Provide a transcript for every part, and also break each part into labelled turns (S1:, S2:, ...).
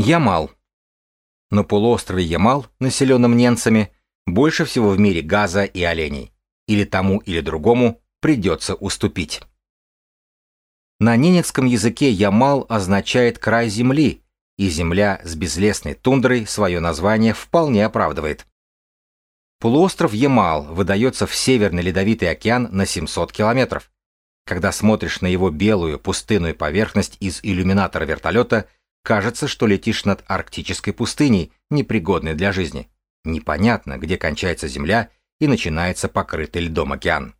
S1: Ямал. На полуострове Ямал, населенном ненцами, больше всего в мире газа и оленей. Или тому, или другому придется уступить. На ненецком языке Ямал означает «край земли», и земля с безлесной тундрой свое название вполне оправдывает. Полуостров Ямал выдается в Северный Ледовитый океан на 700 километров. Когда смотришь на его белую пустынную поверхность из иллюминатора вертолета, кажется, что летишь над арктической пустыней, непригодной для жизни. Непонятно, где кончается Земля и начинается покрытый льдом океан.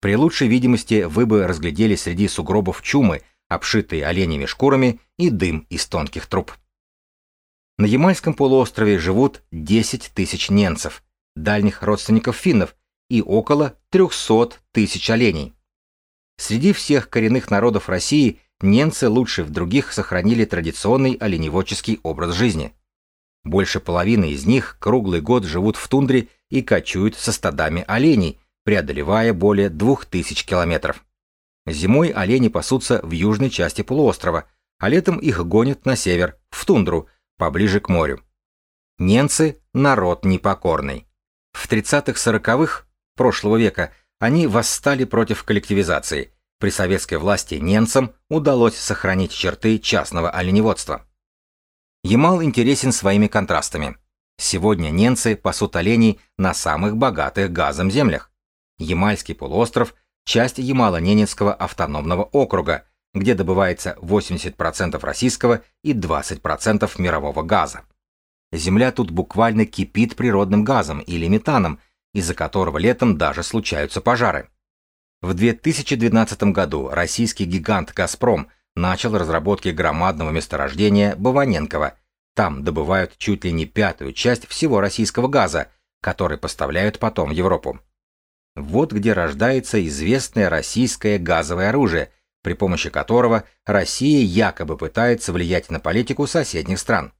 S1: При лучшей видимости вы бы разглядели среди сугробов чумы, обшитые оленями шкурами, и дым из тонких труб. На Ямальском полуострове живут 10 тысяч ненцев, дальних родственников финнов, и около 300 тысяч оленей. Среди всех коренных народов России ненцы лучше в других сохранили традиционный оленеводческий образ жизни. Больше половины из них круглый год живут в тундре и кочуют со стадами оленей, преодолевая более 2000 километров. Зимой олени пасутся в южной части полуострова, а летом их гонят на север, в тундру, поближе к морю. Ненцы – народ непокорный. В 30-40-х прошлого века они восстали против коллективизации. При советской власти немцам удалось сохранить черты частного оленеводства. Ямал интересен своими контрастами. Сегодня немцы пасут оленей на самых богатых газом землях. Ямальский полуостров – часть Ямало-Ненецкого автономного округа, где добывается 80% российского и 20% мирового газа. Земля тут буквально кипит природным газом или метаном, из-за которого летом даже случаются пожары. В 2012 году российский гигант «Газпром» начал разработки громадного месторождения Баваненково. Там добывают чуть ли не пятую часть всего российского газа, который поставляют потом в Европу. Вот где рождается известное российское газовое оружие, при помощи которого Россия якобы пытается влиять на политику соседних стран.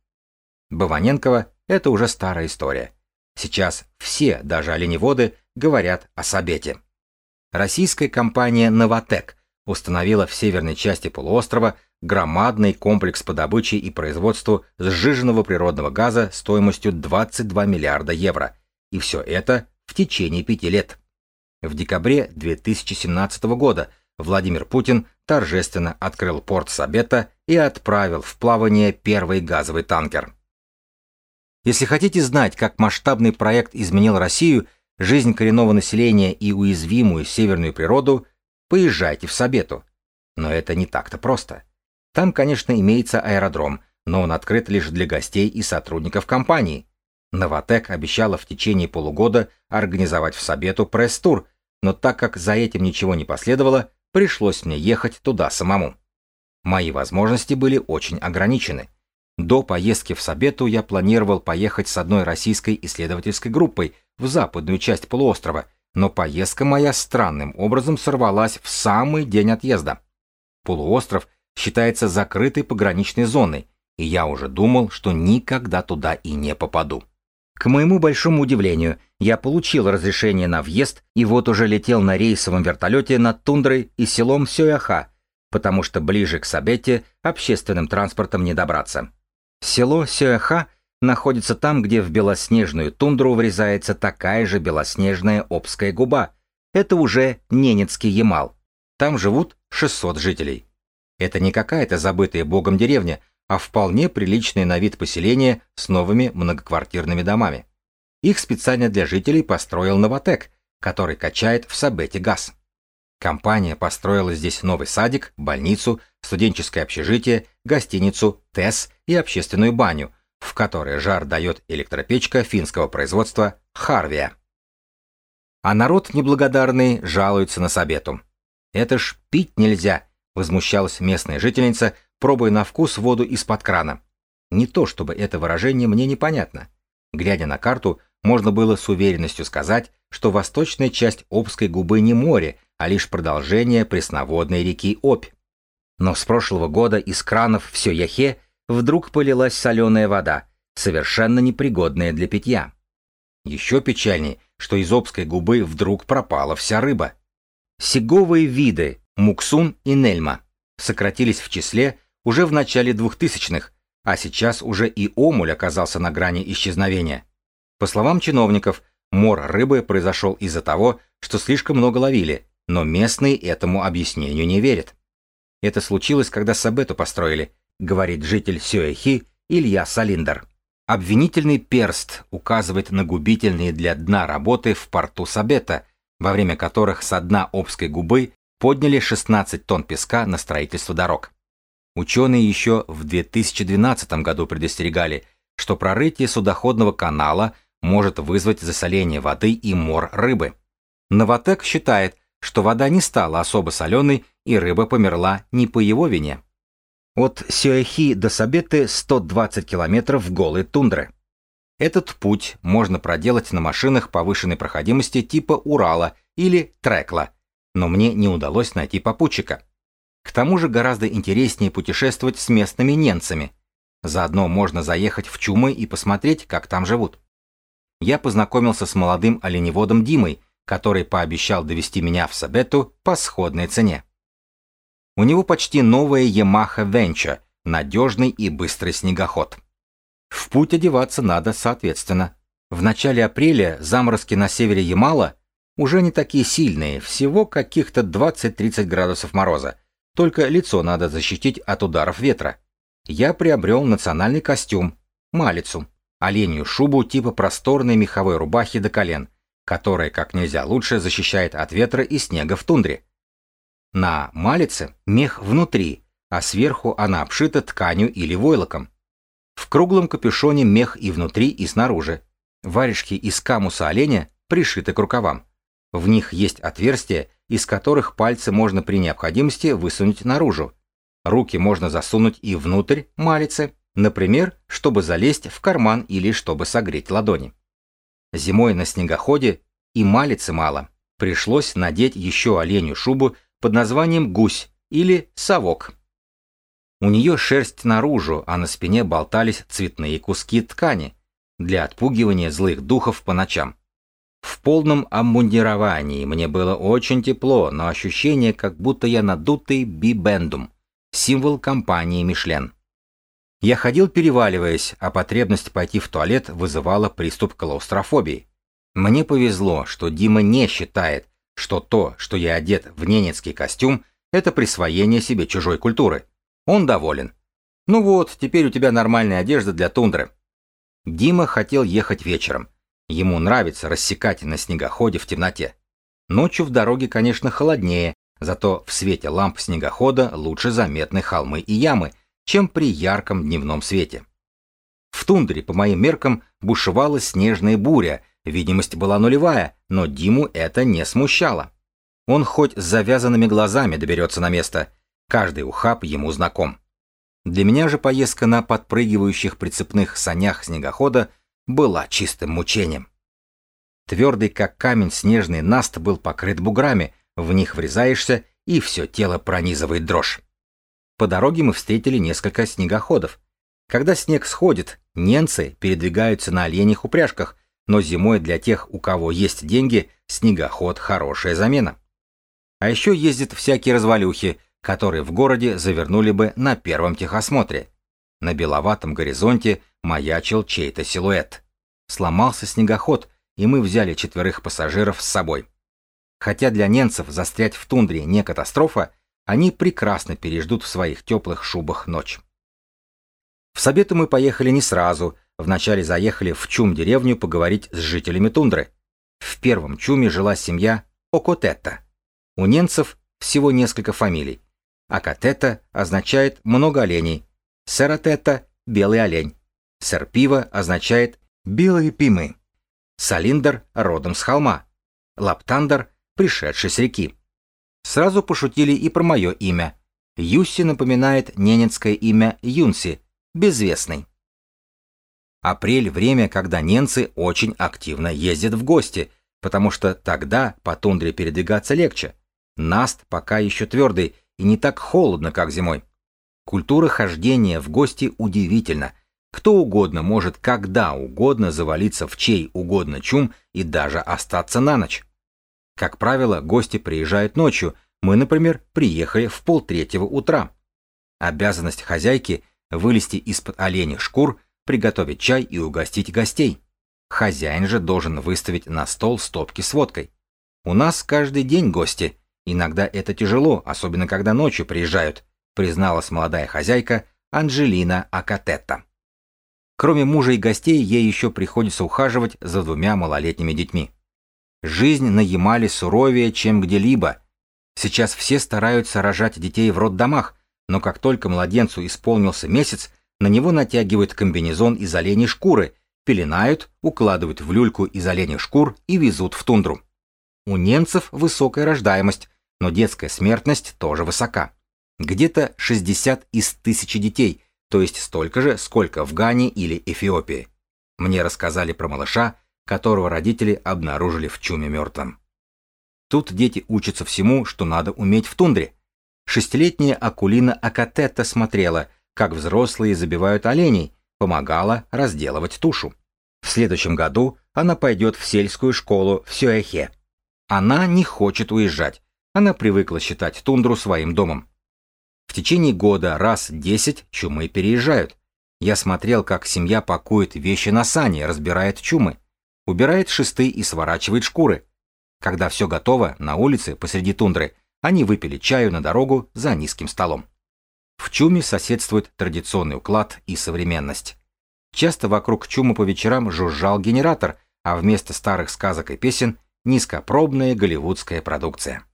S1: Баваненкова – это уже старая история. Сейчас все, даже оленеводы, говорят о Сабете. Российская компания «Новотек» установила в северной части полуострова громадный комплекс по добыче и производству сжиженного природного газа стоимостью 22 миллиарда евро. И все это в течение пяти лет. В декабре 2017 года Владимир Путин торжественно открыл порт Сабета и отправил в плавание первый газовый танкер. Если хотите знать, как масштабный проект изменил Россию, жизнь коренного населения и уязвимую северную природу, поезжайте в Сабету. Но это не так-то просто. Там, конечно, имеется аэродром, но он открыт лишь для гостей и сотрудников компании. Новотек обещала в течение полугода организовать в Сабету пресс-тур, но так как за этим ничего не последовало, пришлось мне ехать туда самому. Мои возможности были очень ограничены. До поездки в Сабету я планировал поехать с одной российской исследовательской группой в западную часть полуострова, но поездка моя странным образом сорвалась в самый день отъезда. Полуостров считается закрытой пограничной зоной, и я уже думал, что никогда туда и не попаду. К моему большому удивлению, я получил разрешение на въезд и вот уже летел на рейсовом вертолете над тундрой и селом Сёяха, потому что ближе к Сабете общественным транспортом не добраться. Село Сюэха находится там, где в белоснежную тундру врезается такая же белоснежная Обская губа. Это уже Ненецкий Ямал. Там живут 600 жителей. Это не какая-то забытая богом деревня, а вполне приличное на вид поселение с новыми многоквартирными домами. Их специально для жителей построил Новотек, который качает в Сабете газ. Компания построила здесь новый садик, больницу, студенческое общежитие, гостиницу, ТЭС и общественную баню, в которой жар дает электропечка финского производства Харвия. А народ неблагодарный жалуется на Сабету. «Это ж пить нельзя», — возмущалась местная жительница, пробуя на вкус воду из-под крана. Не то чтобы это выражение мне непонятно. Глядя на карту, можно было с уверенностью сказать, что восточная часть Обской губы не море, а лишь продолжение пресноводной реки Обь. Но с прошлого года из кранов в Сёяхе вдруг полилась соленая вода, совершенно непригодная для питья. Еще печальнее, что из Обской губы вдруг пропала вся рыба. Сеговые виды Муксун и Нельма сократились в числе уже в начале 2000-х, А сейчас уже и омуль оказался на грани исчезновения. По словам чиновников, мор рыбы произошел из-за того, что слишком много ловили, но местные этому объяснению не верят. Это случилось, когда Сабету построили, говорит житель Сюэхи Илья Салиндер. Обвинительный перст указывает на губительные для дна работы в порту Сабета, во время которых со дна Обской губы подняли 16 тонн песка на строительство дорог. Ученые еще в 2012 году предостерегали, что прорытие судоходного канала может вызвать засоление воды и мор рыбы. Новотек считает, что вода не стала особо соленой и рыба померла не по его вине. От Сюэхи до Сабеты 120 километров голой тундры. Этот путь можно проделать на машинах повышенной проходимости типа Урала или Трекла, но мне не удалось найти попутчика. К тому же гораздо интереснее путешествовать с местными ненцами. Заодно можно заехать в Чумы и посмотреть, как там живут. Я познакомился с молодым оленеводом Димой, который пообещал довести меня в Сабету по сходной цене. У него почти новая Yamaha Venture, надежный и быстрый снегоход. В путь одеваться надо соответственно. В начале апреля заморозки на севере Ямала уже не такие сильные, всего каких-то 20-30 градусов мороза, только лицо надо защитить от ударов ветра. Я приобрел национальный костюм, малицу, оленью шубу типа просторной меховой рубахи до колен, которая как нельзя лучше защищает от ветра и снега в тундре. На малице мех внутри, а сверху она обшита тканью или войлоком. В круглом капюшоне мех и внутри, и снаружи. Варежки из камуса оленя пришиты к рукавам. В них есть отверстия, из которых пальцы можно при необходимости высунуть наружу. Руки можно засунуть и внутрь малицы, например, чтобы залезть в карман или чтобы согреть ладони. Зимой на снегоходе и малицы мало. Пришлось надеть еще оленью шубу под названием гусь или совок. У нее шерсть наружу, а на спине болтались цветные куски ткани для отпугивания злых духов по ночам. В полном обмундировании мне было очень тепло, но ощущение, как будто я надутый бибендум, символ компании Мишлен. Я ходил переваливаясь, а потребность пойти в туалет вызывала приступ клаустрофобии. Мне повезло, что Дима не считает, что то, что я одет в ненецкий костюм, это присвоение себе чужой культуры. Он доволен. Ну вот, теперь у тебя нормальная одежда для тундры. Дима хотел ехать вечером. Ему нравится рассекать на снегоходе в темноте. Ночью в дороге, конечно, холоднее, зато в свете ламп снегохода лучше заметны холмы и ямы, чем при ярком дневном свете. В тундре, по моим меркам, бушевала снежная буря, видимость была нулевая, но Диму это не смущало. Он хоть с завязанными глазами доберется на место, каждый ухаб ему знаком. Для меня же поездка на подпрыгивающих прицепных санях снегохода была чистым мучением. Твердый, как камень, снежный наст был покрыт буграми, в них врезаешься, и все тело пронизывает дрожь. По дороге мы встретили несколько снегоходов. Когда снег сходит, ненцы передвигаются на оленях упряжках, но зимой для тех, у кого есть деньги, снегоход – хорошая замена. А еще ездят всякие развалюхи, которые в городе завернули бы на первом техосмотре. На беловатом горизонте маячил чей-то силуэт. Сломался снегоход, и мы взяли четверых пассажиров с собой. Хотя для немцев застрять в тундре не катастрофа, они прекрасно переждут в своих теплых шубах ночь. В Сабету мы поехали не сразу, вначале заехали в Чум-деревню поговорить с жителями тундры. В первом Чуме жила семья Окотета. У немцев всего несколько фамилий. Акатета означает «много оленей», Сератета – белый олень. Серпива означает белые пимы. Салиндер родом с холма. Лаптандер – пришедший с реки. Сразу пошутили и про мое имя. Юсси напоминает ненецкое имя Юнси, безвестный. Апрель – время, когда ненцы очень активно ездят в гости, потому что тогда по тундре передвигаться легче. Наст пока еще твердый и не так холодно, как зимой. Культура хождения в гости удивительна. Кто угодно может когда угодно завалиться в чей угодно чум и даже остаться на ночь. Как правило, гости приезжают ночью, мы, например, приехали в полтретьего утра. Обязанность хозяйки вылезти из-под оленей шкур, приготовить чай и угостить гостей. Хозяин же должен выставить на стол стопки с водкой. У нас каждый день гости. Иногда это тяжело, особенно когда ночью приезжают, призналась молодая хозяйка Анджелина Акатетта. Кроме мужа и гостей, ей еще приходится ухаживать за двумя малолетними детьми. Жизнь на Ямале суровее, чем где-либо. Сейчас все стараются рожать детей в роддомах, но как только младенцу исполнился месяц, на него натягивают комбинезон из оленей шкуры, пеленают, укладывают в люльку из оленей шкур и везут в тундру. У немцев высокая рождаемость, но детская смертность тоже высока. Где-то 60 из тысячи детей, то есть столько же, сколько в Гане или Эфиопии. Мне рассказали про малыша, которого родители обнаружили в чуме мертвым. Тут дети учатся всему, что надо уметь в тундре. Шестилетняя Акулина Акатетта смотрела, как взрослые забивают оленей, помогала разделывать тушу. В следующем году она пойдет в сельскую школу в Сюэхе. Она не хочет уезжать. Она привыкла считать тундру своим домом. В течение года раз десять чумы переезжают. Я смотрел, как семья пакует вещи на сани, разбирает чумы убирает шесты и сворачивает шкуры. Когда все готово, на улице, посреди тундры, они выпили чаю на дорогу за низким столом. В чуме соседствует традиционный уклад и современность. Часто вокруг чума по вечерам жужжал генератор, а вместо старых сказок и песен – низкопробная голливудская продукция.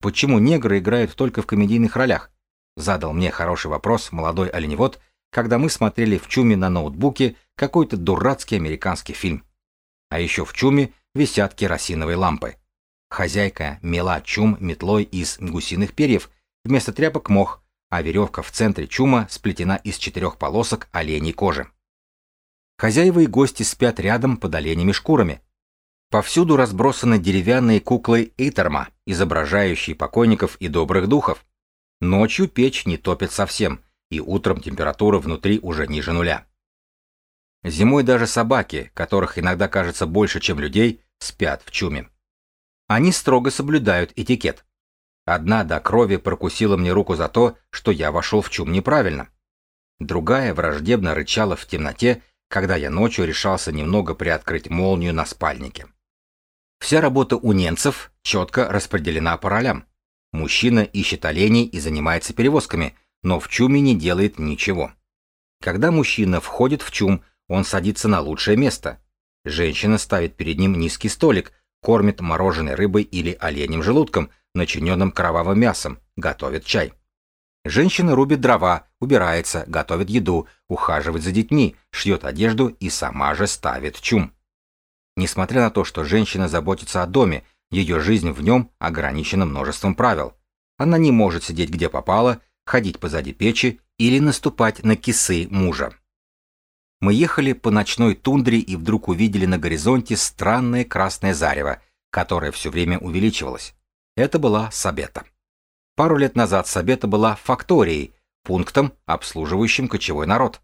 S1: Почему негры играют только в комедийных ролях? Задал мне хороший вопрос молодой оленевод, когда мы смотрели в чуме на ноутбуке какой-то дурацкий американский фильм. А еще в чуме висят керосиновые лампы. Хозяйка мела чум метлой из гусиных перьев, вместо тряпок мох, а веревка в центре чума сплетена из четырех полосок оленей кожи. Хозяева и гости спят рядом под оленями шкурами. Повсюду разбросаны деревянные куклы Итерма, изображающие покойников и добрых духов. Ночью печь не топит совсем, и утром температура внутри уже ниже нуля. Зимой даже собаки, которых иногда кажется больше, чем людей, спят в чуме. Они строго соблюдают этикет. Одна до крови прокусила мне руку за то, что я вошел в чум неправильно. Другая враждебно рычала в темноте, когда я ночью решался немного приоткрыть молнию на спальнике. Вся работа у немцев четко распределена по ролям. Мужчина ищет оленей и занимается перевозками, но в чуме не делает ничего. Когда мужчина входит в чум, он садится на лучшее место. Женщина ставит перед ним низкий столик, кормит мороженой рыбой или оленем желудком, начиненным кровавым мясом, готовит чай. Женщина рубит дрова, убирается, готовит еду, ухаживает за детьми, шьет одежду и сама же ставит чум. Несмотря на то, что женщина заботится о доме, ее жизнь в нем ограничена множеством правил. Она не может сидеть где попало, ходить позади печи или наступать на кисы мужа. Мы ехали по ночной тундре и вдруг увидели на горизонте странное красное зарево, которое все время увеличивалось. Это была Сабета. Пару лет назад Сабета была факторией, пунктом, обслуживающим кочевой народ.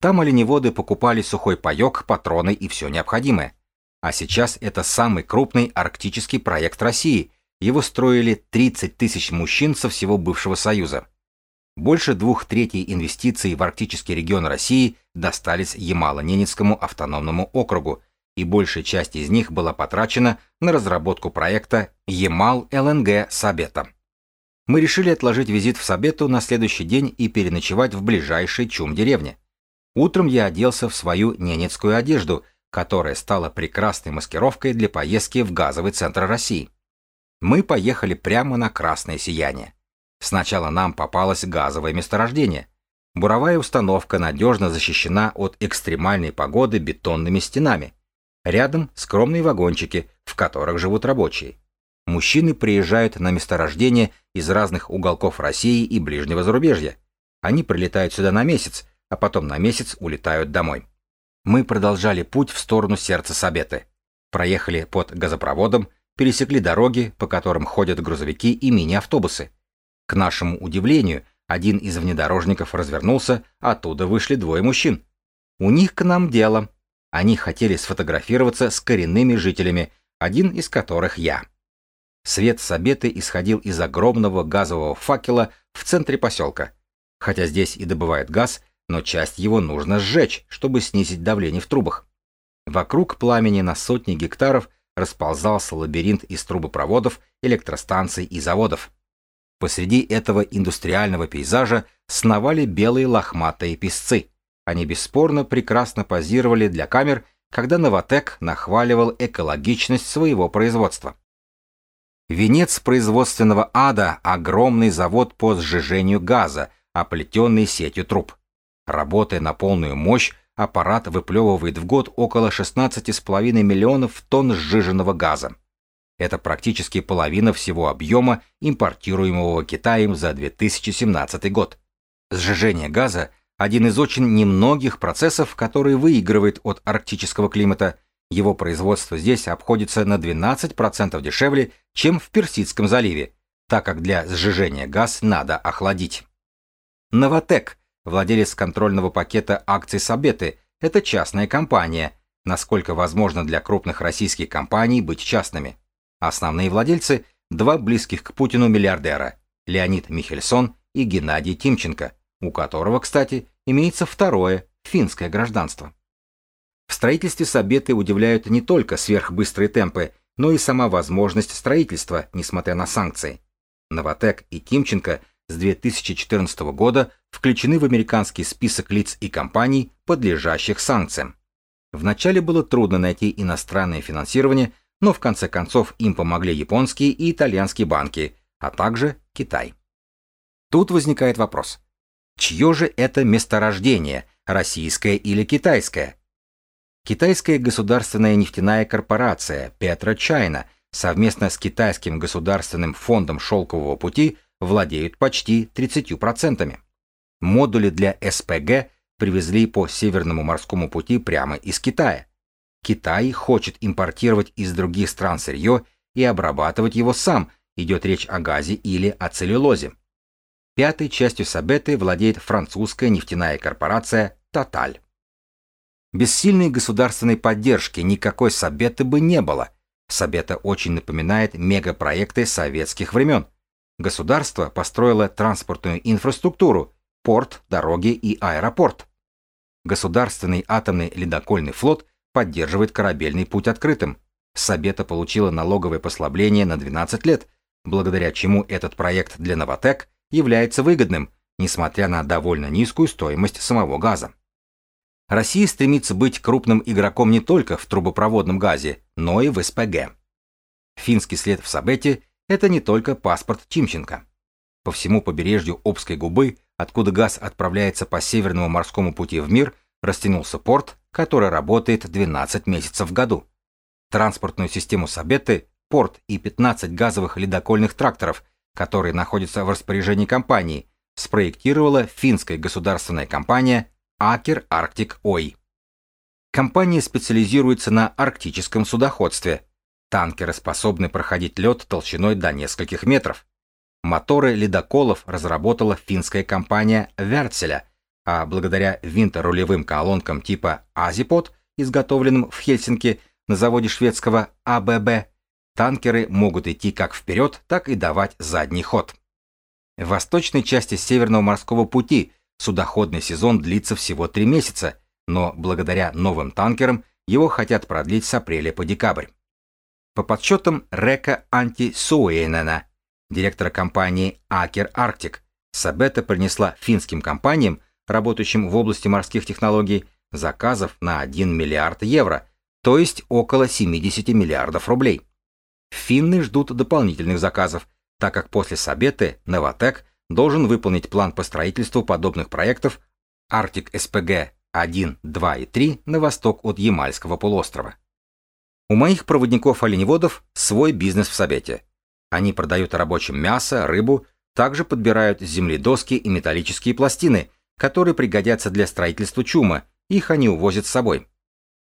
S1: Там оленеводы покупали сухой паек, патроны и все необходимое. А сейчас это самый крупный арктический проект России. Его строили 30 тысяч мужчин со всего бывшего Союза. Больше двух третей инвестиций в арктический регион России достались Ямало-Ненецкому автономному округу, и большая часть из них была потрачена на разработку проекта Ямал-ЛНГ Сабета. Мы решили отложить визит в Сабету на следующий день и переночевать в ближайшей чум-деревне. Утром я оделся в свою ненецкую одежду, которая стала прекрасной маскировкой для поездки в газовый центр России. Мы поехали прямо на красное сияние. Сначала нам попалось газовое месторождение. Буровая установка надежно защищена от экстремальной погоды бетонными стенами. Рядом скромные вагончики, в которых живут рабочие. Мужчины приезжают на месторождение из разных уголков России и ближнего зарубежья. Они прилетают сюда на месяц, а потом на месяц улетают домой. Мы продолжали путь в сторону сердца Сабеты. Проехали под газопроводом, пересекли дороги, по которым ходят грузовики и мини-автобусы. К нашему удивлению, один из внедорожников развернулся, оттуда вышли двое мужчин. У них к нам дело. Они хотели сфотографироваться с коренными жителями, один из которых я. Свет с обеты исходил из огромного газового факела в центре поселка. Хотя здесь и добывают газ, но часть его нужно сжечь, чтобы снизить давление в трубах. Вокруг пламени на сотни гектаров расползался лабиринт из трубопроводов, электростанций и заводов. Посреди этого индустриального пейзажа сновали белые лохматые песцы. Они бесспорно прекрасно позировали для камер, когда Новотек нахваливал экологичность своего производства. Венец производственного ада – огромный завод по сжижению газа, оплетенный сетью труб. Работая на полную мощь, аппарат выплевывает в год около 16,5 миллионов тонн сжиженного газа. Это практически половина всего объема, импортируемого Китаем за 2017 год. Сжижение газа – один из очень немногих процессов, который выигрывает от арктического климата. Его производство здесь обходится на 12% дешевле, чем в Персидском заливе, так как для сжижения газ надо охладить. Новотек, владелец контрольного пакета акций Сабеты, это частная компания, насколько возможно для крупных российских компаний быть частными. Основные владельцы – два близких к Путину миллиардера – Леонид Михельсон и Геннадий Тимченко, у которого, кстати, имеется второе – финское гражданство. В строительстве Сабеты удивляют не только сверхбыстрые темпы, но и сама возможность строительства, несмотря на санкции. Новотек и Тимченко с 2014 года включены в американский список лиц и компаний, подлежащих санкциям. Вначале было трудно найти иностранное финансирование, но в конце концов им помогли японские и итальянские банки, а также Китай. Тут возникает вопрос. Чье же это месторождение, российское или китайское? Китайская государственная нефтяная корпорация PetroChina совместно с китайским государственным фондом шелкового пути владеют почти 30%. Модули для СПГ привезли по Северному морскому пути прямо из Китая. Китай хочет импортировать из других стран сырье и обрабатывать его сам, идет речь о газе или о целлюлозе. Пятой частью Сабеты владеет французская нефтяная корпорация Total. Без сильной государственной поддержки никакой Сабеты бы не было. Сабета очень напоминает мегапроекты советских времен. Государство построило транспортную инфраструктуру, порт, дороги и аэропорт. Государственный атомный ледокольный флот поддерживает корабельный путь открытым. Сабета получила налоговое послабление на 12 лет, благодаря чему этот проект для Новотек является выгодным, несмотря на довольно низкую стоимость самого газа. Россия стремится быть крупным игроком не только в трубопроводном газе, но и в СПГ. Финский след в Сабете – это не только паспорт Тимченко. По всему побережью Обской губы, откуда газ отправляется по Северному морскому пути в мир, растянулся порт, который работает 12 месяцев в году. Транспортную систему Сабеты, порт и 15 газовых ледокольных тракторов, которые находятся в распоряжении компании, спроектировала финская государственная компания Акер Арктик Ой. Компания специализируется на арктическом судоходстве. Танкеры способны проходить лед толщиной до нескольких метров. Моторы ледоколов разработала финская компания Вертселя, а благодаря винторулевым колонкам типа Азипод, изготовленным в Хельсинки на заводе шведского АББ, танкеры могут идти как вперед, так и давать задний ход. В восточной части Северного морского пути Судоходный сезон длится всего три месяца, но благодаря новым танкерам его хотят продлить с апреля по декабрь. По подсчетам Река Анти Суэйнена, директора компании Акер Арктик, Сабета принесла финским компаниям, работающим в области морских технологий, заказов на 1 миллиард евро, то есть около 70 миллиардов рублей. Финны ждут дополнительных заказов, так как после Сабеты Новотек должен выполнить план по строительству подобных проектов Арктик СПГ 1, 2 и 3 на восток от Ямальского полуострова. У моих проводников-оленеводов свой бизнес в Сабете. Они продают рабочим мясо, рыбу, также подбирают с земли доски и металлические пластины, которые пригодятся для строительства чума, их они увозят с собой.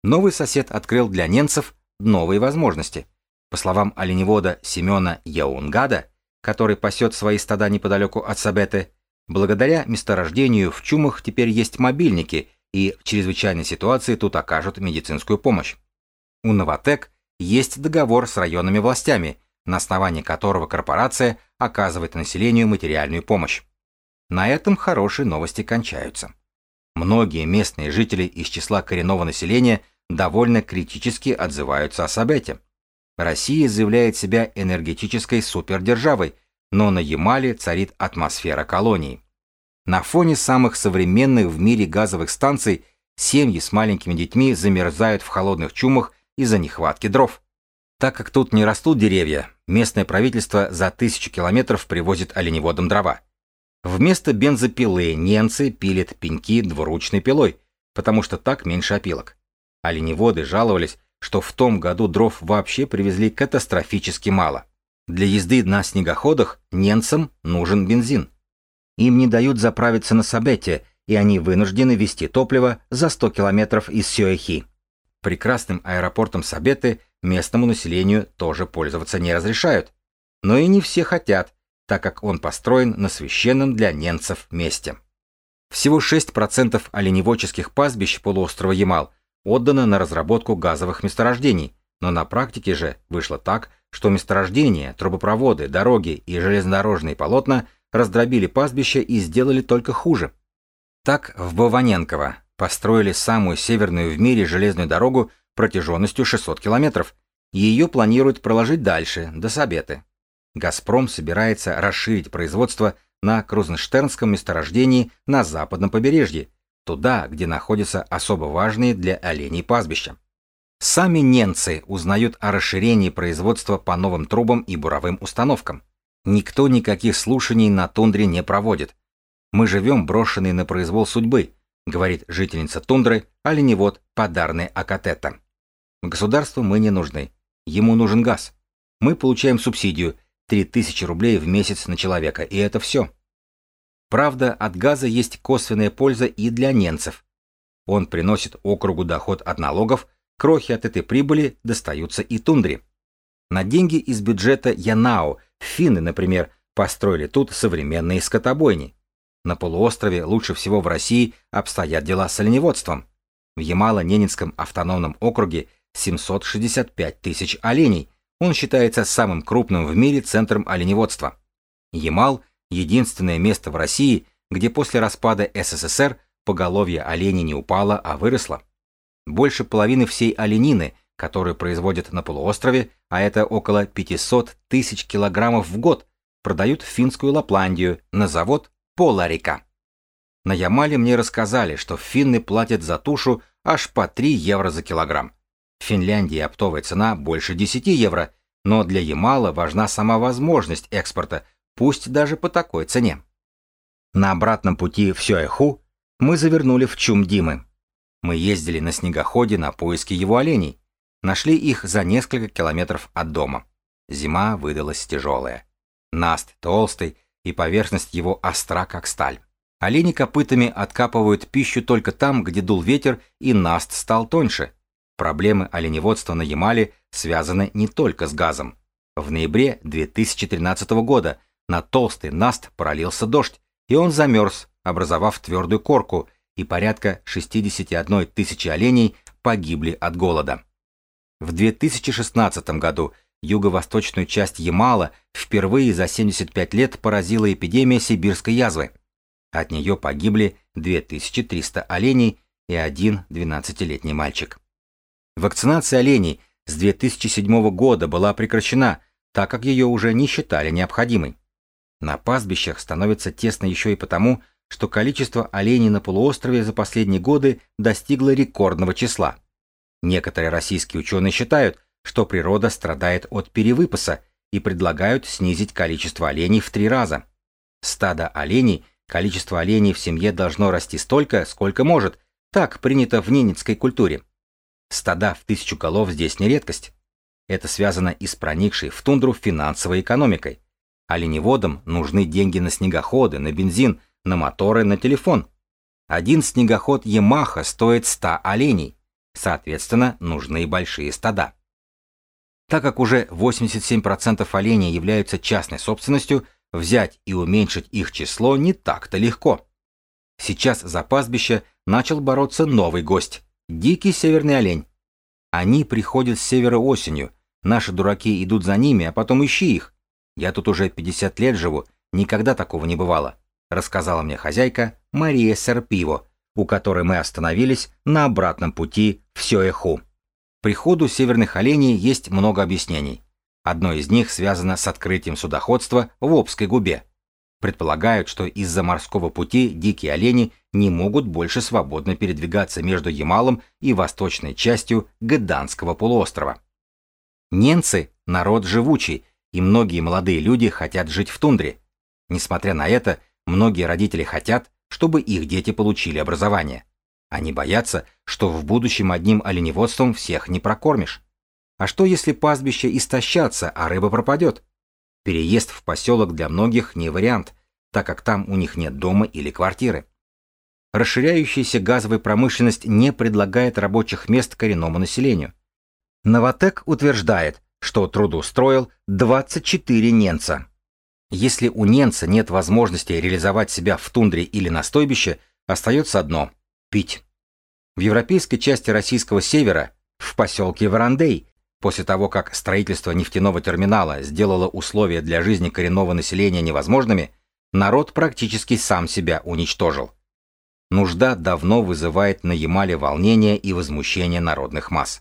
S1: Новый сосед открыл для ненцев новые возможности. По словам оленевода Семена Яунгада, который пасет свои стада неподалеку от Сабеты, благодаря месторождению в Чумах теперь есть мобильники, и в чрезвычайной ситуации тут окажут медицинскую помощь. У Новотек есть договор с районными властями, на основании которого корпорация оказывает населению материальную помощь. На этом хорошие новости кончаются. Многие местные жители из числа коренного населения довольно критически отзываются о Сабете. Россия заявляет себя энергетической супердержавой, но на Ямале царит атмосфера колонии. На фоне самых современных в мире газовых станций семьи с маленькими детьми замерзают в холодных чумах из-за нехватки дров. Так как тут не растут деревья, местное правительство за тысячу километров привозит оленеводам дрова. Вместо бензопилы немцы пилят пеньки двуручной пилой, потому что так меньше опилок. Оленеводы жаловались, что в том году дров вообще привезли катастрофически мало. Для езды на снегоходах немцам нужен бензин. Им не дают заправиться на Сабете, и они вынуждены вести топливо за 100 километров из Сюэхи. Прекрасным аэропортом Сабеты местному населению тоже пользоваться не разрешают. Но и не все хотят, так как он построен на священном для немцев месте. Всего 6% оленеводческих пастбищ полуострова Ямал отдано на разработку газовых месторождений, но на практике же вышло так, что месторождения, трубопроводы, дороги и железнодорожные полотна раздробили пастбище и сделали только хуже. Так в Бованенково построили самую северную в мире железную дорогу протяженностью 600 километров, и ее планируют проложить дальше, до Сабеты. «Газпром» собирается расширить производство на Крузенштернском месторождении на западном побережье, туда, где находятся особо важные для оленей пастбища. Сами немцы узнают о расширении производства по новым трубам и буровым установкам. Никто никаких слушаний на тундре не проводит. Мы живем брошенные на произвол судьбы, говорит жительница тундры, оленевод Подарны Акатета. Государству мы не нужны. Ему нужен газ. Мы получаем субсидию 3000 рублей в месяц на человека, и это все. Правда, от газа есть косвенная польза и для немцев. Он приносит округу доход от налогов, крохи от этой прибыли достаются и тундре. На деньги из бюджета Янау финны, например, построили тут современные скотобойни. На полуострове лучше всего в России обстоят дела с оленеводством. В Ямало-Ненецком автономном округе 765 тысяч оленей. Он считается самым крупным в мире центром оленеводства. Ямал – единственное место в России, где после распада СССР поголовье оленей не упало, а выросло. Больше половины всей оленины, которую производят на полуострове, а это около 500 тысяч килограммов в год, продают в финскую Лапландию на завод Поларика. На Ямале мне рассказали, что финны платят за тушу аж по 3 евро за килограмм. В Финляндии оптовая цена больше 10 евро, но для Ямала важна сама возможность экспорта, пусть даже по такой цене. На обратном пути в Сюэху мы завернули в Чумдимы. Мы ездили на снегоходе на поиски его оленей. Нашли их за несколько километров от дома. Зима выдалась тяжелая. Наст толстый, и поверхность его остра, как сталь. Олени копытами откапывают пищу только там, где дул ветер, и наст стал тоньше. Проблемы оленеводства на Ямале связаны не только с газом. В ноябре 2013 года на толстый наст пролился дождь, и он замерз, образовав твердую корку, и порядка 61 тысячи оленей погибли от голода. В 2016 году юго-восточную часть Ямала впервые за 75 лет поразила эпидемия сибирской язвы. От нее погибли 2300 оленей и один 12-летний мальчик. Вакцинация оленей с 2007 года была прекращена, так как ее уже не считали необходимой. На пастбищах становится тесно еще и потому, что количество оленей на полуострове за последние годы достигло рекордного числа. Некоторые российские ученые считают, что природа страдает от перевыпаса и предлагают снизить количество оленей в три раза. Стадо оленей, количество оленей в семье должно расти столько, сколько может, так принято в ненецкой культуре. Стада в тысячу голов здесь не редкость. Это связано и с проникшей в тундру финансовой экономикой. Оленеводам нужны деньги на снегоходы, на бензин, на моторы, на телефон. Один снегоход Ямаха стоит 100 оленей. Соответственно, нужны большие стада. Так как уже 87% оленей являются частной собственностью, взять и уменьшить их число не так-то легко. Сейчас за пастбище начал бороться новый гость – дикий северный олень. Они приходят с севера осенью, наши дураки идут за ними, а потом ищи их. Я тут уже 50 лет живу, никогда такого не бывало. рассказала мне хозяйка Мария Серпиво, у которой мы остановились на обратном пути в Сёэху. Приходу северных оленей есть много объяснений. Одно из них связано с открытием судоходства в Обской губе. Предполагают, что из-за морского пути дикие олени не могут больше свободно передвигаться между Ямалом и восточной частью Гданского полуострова. Ненцы – народ живучий, и многие молодые люди хотят жить в тундре. Несмотря на это, многие родители хотят, чтобы их дети получили образование. Они боятся, что в будущем одним оленеводством всех не прокормишь. А что если пастбища истощатся, а рыба пропадет? Переезд в поселок для многих не вариант, так как там у них нет дома или квартиры. Расширяющаяся газовая промышленность не предлагает рабочих мест коренному населению. Новотек утверждает, что трудоустроил 24 ненца. Если у ненца нет возможности реализовать себя в тундре или на стойбище, остается одно – пить. В европейской части российского севера, в поселке Варандей, После того, как строительство нефтяного терминала сделало условия для жизни коренного населения невозможными, народ практически сам себя уничтожил. Нужда давно вызывает на Ямале волнение и возмущение народных масс.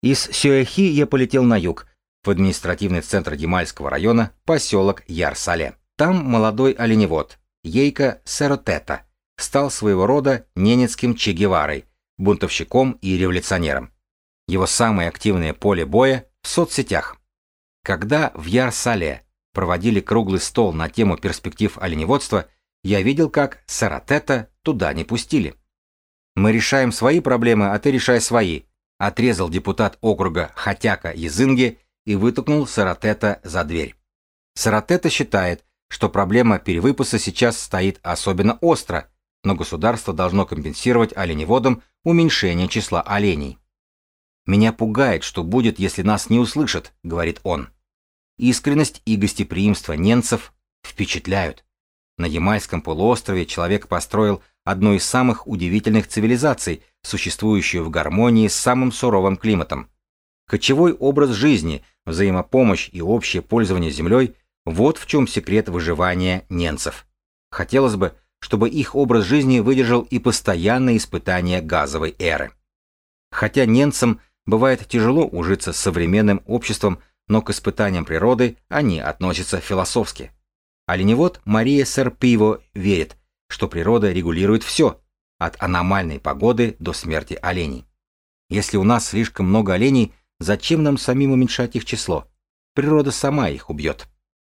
S1: Из Сюэхи я полетел на юг, в административный центр Ямальского района, поселок Ярсале. Там молодой оленевод, Ейка Серотета, стал своего рода ненецким Че Геварой, бунтовщиком и революционером. Его самое активное поле боя в соцсетях. Когда в Ярсале проводили круглый стол на тему перспектив оленеводства, я видел, как Саратета туда не пустили. «Мы решаем свои проблемы, а ты решай свои», отрезал депутат округа Хатяка Язынги и вытолкнул Саратета за дверь. Саратета считает, что проблема перевыпуса сейчас стоит особенно остро, но государство должно компенсировать оленеводам уменьшение числа оленей. «Меня пугает, что будет, если нас не услышат», — говорит он. Искренность и гостеприимство ненцев впечатляют. На Ямайском полуострове человек построил одну из самых удивительных цивилизаций, существующую в гармонии с самым суровым климатом. Кочевой образ жизни, взаимопомощь и общее пользование землей – вот в чем секрет выживания ненцев. Хотелось бы, чтобы их образ жизни выдержал и постоянное испытание газовой эры. Хотя ненцам Бывает тяжело ужиться с современным обществом, но к испытаниям природы они относятся философски. Оленевод Мария Серпиво верит, что природа регулирует все, от аномальной погоды до смерти оленей. Если у нас слишком много оленей, зачем нам самим уменьшать их число? Природа сама их убьет.